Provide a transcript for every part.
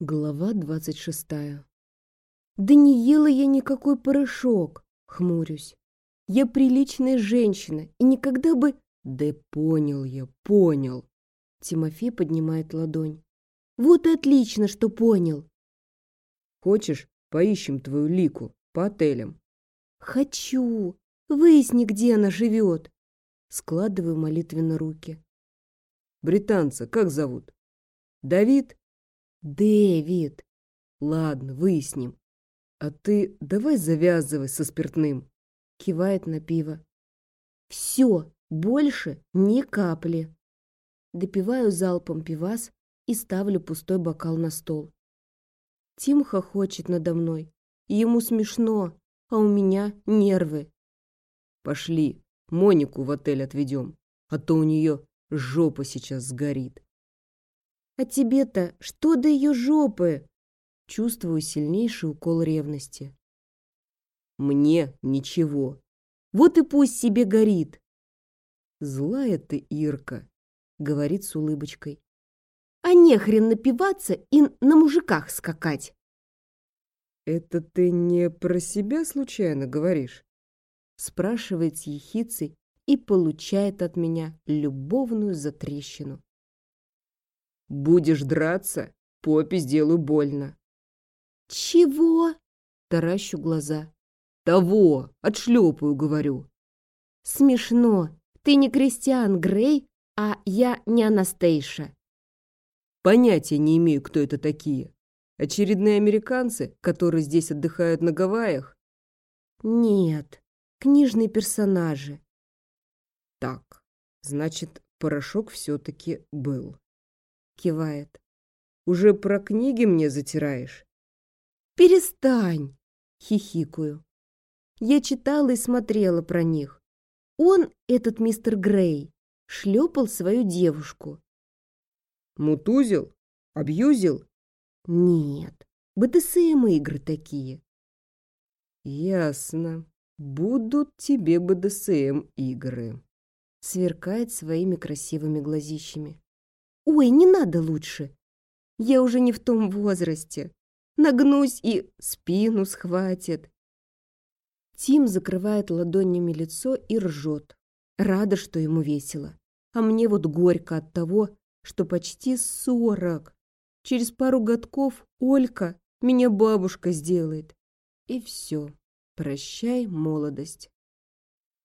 Глава двадцать шестая. Да не ела я никакой порошок, хмурюсь. Я приличная женщина и никогда бы... Да понял я, понял. Тимофей поднимает ладонь. Вот и отлично, что понял. Хочешь, поищем твою лику по отелям? Хочу. Выясни, где она живет. Складываю молитвенно руки. Британца как зовут? Давид? Дэвид. Ладно, выясним. А ты давай завязывай со спиртным. Кивает на пиво. Все, больше ни капли. Допиваю залпом пивас и ставлю пустой бокал на стол. Тим хохочет надо мной. Ему смешно, а у меня нервы. Пошли, Монику в отель отведем, а то у нее жопа сейчас сгорит. А тебе-то что до ее жопы? Чувствую сильнейший укол ревности. Мне ничего. Вот и пусть себе горит. Злая ты, Ирка, говорит с улыбочкой. А нехрен напиваться и на мужиках скакать. Это ты не про себя случайно говоришь? Спрашивает с ехицей и получает от меня любовную затрещину. Будешь драться, попе сделаю больно. Чего? Таращу глаза. Того, отшлепаю, говорю. Смешно. Ты не Кристиан Грей, а я не Анастейша. Понятия не имею, кто это такие. Очередные американцы, которые здесь отдыхают на Гавайях? Нет, книжные персонажи. Так, значит, порошок все-таки был. Кивает. Уже про книги мне затираешь? Перестань, хихикаю. Я читала и смотрела про них. Он, этот мистер Грей, шлепал свою девушку. Мутузил? Абьюзил? Нет, БДСМ игры такие. Ясно. Будут тебе БДСМ игры. Сверкает своими красивыми глазищами. Ой, не надо лучше. Я уже не в том возрасте. Нагнусь и спину схватит. Тим закрывает ладонями лицо и ржет. Рада, что ему весело. А мне вот горько от того, что почти сорок. Через пару годков Олька меня бабушка сделает. И все. Прощай, молодость.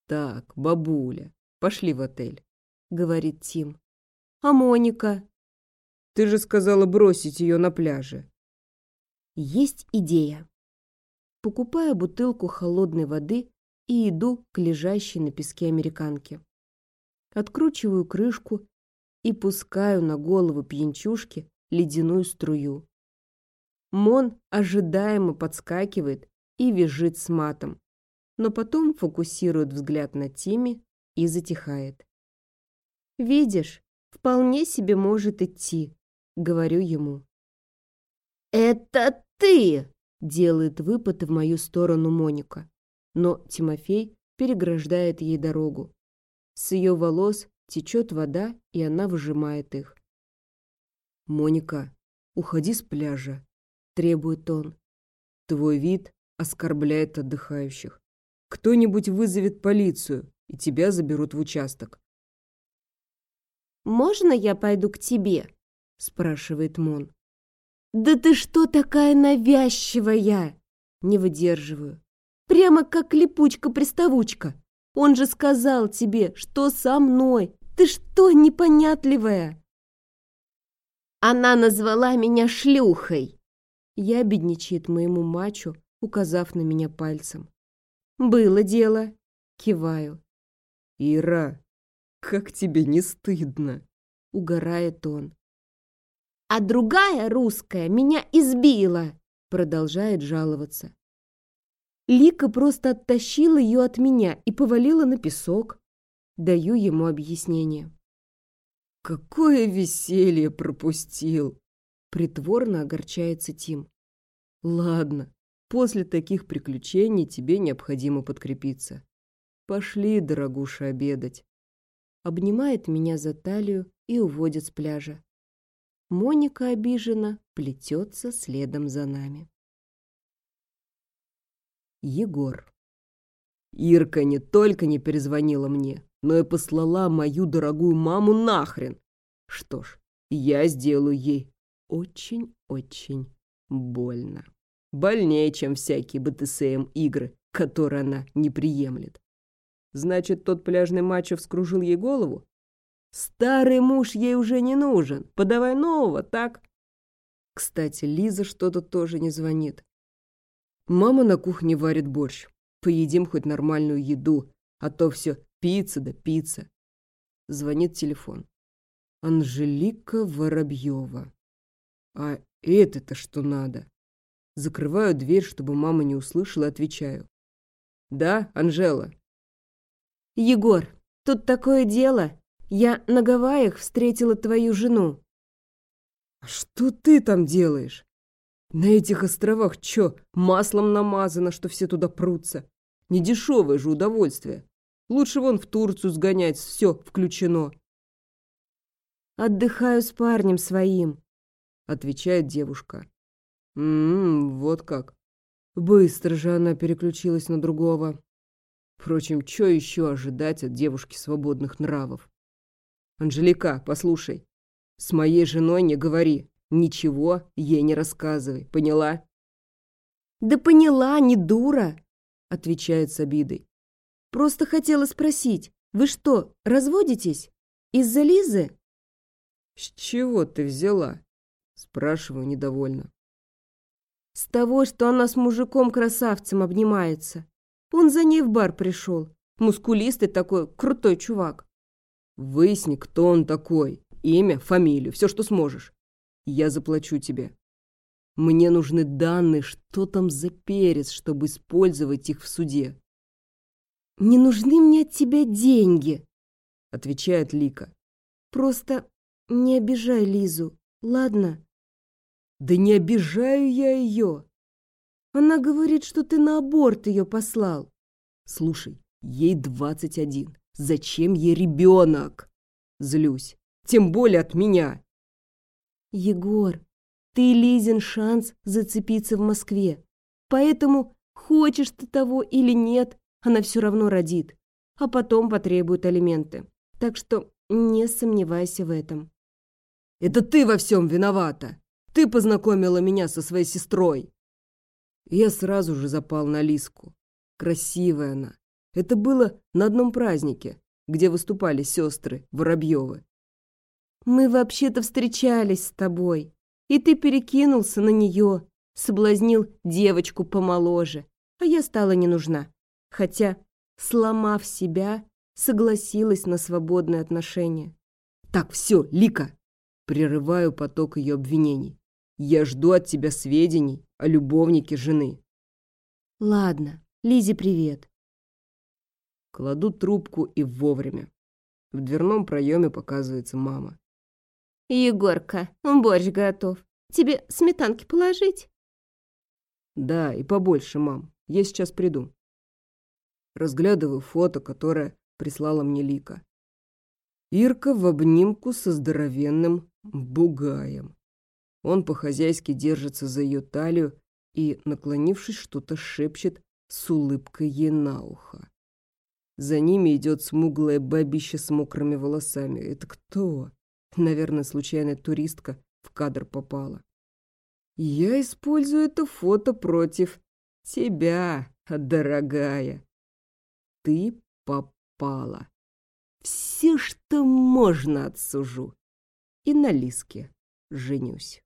Так, бабуля, пошли в отель, говорит Тим. А Моника? Ты же сказала бросить ее на пляже. Есть идея. Покупаю бутылку холодной воды и иду к лежащей на песке американке. Откручиваю крышку и пускаю на голову пьянчушки ледяную струю. Мон ожидаемо подскакивает и визжит с матом, но потом фокусирует взгляд на Тиме и затихает. «Видишь, вполне себе может идти», — говорю ему. «Это ты!» — делает выпад в мою сторону Моника, но Тимофей переграждает ей дорогу. С ее волос течет вода, и она выжимает их. «Моника, уходи с пляжа», — требует он. «Твой вид оскорбляет отдыхающих. Кто-нибудь вызовет полицию, и тебя заберут в участок. «Можно я пойду к тебе?» — спрашивает Мон. «Да ты что такая навязчивая?» Не выдерживаю. «Прямо как липучка-приставучка. Он же сказал тебе, что со мной. Ты что, непонятливая?» Она назвала меня шлюхой. Я бедничает моему мачу, указав на меня пальцем. «Было дело», — киваю. «Ира, как тебе не стыдно?» — угорает он. «А другая русская меня избила!» — продолжает жаловаться. Лика просто оттащила ее от меня и повалила на песок. Даю ему объяснение. «Какое веселье пропустил!» Притворно огорчается Тим. «Ладно, после таких приключений тебе необходимо подкрепиться. Пошли, дорогуша, обедать». Обнимает меня за талию и уводит с пляжа. Моника обижена плетется следом за нами. Егор. Ирка не только не перезвонила мне, но и послала мою дорогую маму нахрен. Что ж, я сделаю ей очень-очень больно. Больнее, чем всякие БТСМ-игры, которые она не приемлет. Значит, тот пляжный мачо вскружил ей голову? Старый муж ей уже не нужен. Подавай нового, так? Кстати, Лиза что-то тоже не звонит. Мама на кухне варит борщ. Поедим хоть нормальную еду, а то все пицца да пицца. Звонит телефон. Анжелика Воробьева. А это-то что надо? Закрываю дверь, чтобы мама не услышала, отвечаю. Да, Анжела? Егор, тут такое дело. Я на Гавайях встретила твою жену. А что ты там делаешь? На этих островах чё, маслом намазано, что все туда прутся? Недешевое же удовольствие. Лучше вон в Турцию сгонять, все включено. Отдыхаю с парнем своим, отвечает девушка. Ммм, вот как. Быстро же она переключилась на другого. Впрочем, что еще ожидать от девушки свободных нравов? Анжелика, послушай, с моей женой не говори, ничего ей не рассказывай, поняла? Да поняла, не дура, отвечает с обидой. Просто хотела спросить, вы что, разводитесь? Из-за Лизы? С чего ты взяла? Спрашиваю недовольно. С того, что она с мужиком-красавцем обнимается. Он за ней в бар пришел. Мускулистый такой, крутой чувак. Выясни, кто он такой. Имя, фамилию, все, что сможешь. Я заплачу тебе. Мне нужны данные, что там за перец, чтобы использовать их в суде. «Не нужны мне от тебя деньги», — отвечает Лика. «Просто не обижай Лизу, ладно?» Да не обижаю я ее. Она говорит, что ты на аборт ее послал. Слушай, ей двадцать один. Зачем ей ребенок? Злюсь. Тем более от меня. Егор, ты Лизин шанс зацепиться в Москве. Поэтому, хочешь ты того или нет, она все равно родит. А потом потребует алименты. Так что не сомневайся в этом. Это ты во всем виновата. Ты познакомила меня со своей сестрой. Я сразу же запал на Лиску. Красивая она. Это было на одном празднике, где выступали сестры Воробьевы. Мы вообще-то встречались с тобой, и ты перекинулся на нее, соблазнил девочку помоложе, а я стала не нужна. Хотя, сломав себя, согласилась на свободные отношения. Так, все, Лика, прерываю поток ее обвинений. Я жду от тебя сведений о любовнике жены. Ладно, Лизе привет. Кладу трубку и вовремя. В дверном проеме показывается мама. Егорка, борщ готов. Тебе сметанки положить? Да, и побольше, мам. Я сейчас приду. Разглядываю фото, которое прислала мне Лика. Ирка в обнимку со здоровенным бугаем. Он по-хозяйски держится за ее талию и, наклонившись, что-то шепчет с улыбкой ей на ухо. За ними идет смуглая бабища с мокрыми волосами. Это кто? Наверное, случайная туристка в кадр попала. Я использую это фото против тебя, дорогая. Ты попала. Все, что можно, отсужу. И на Лиске женюсь.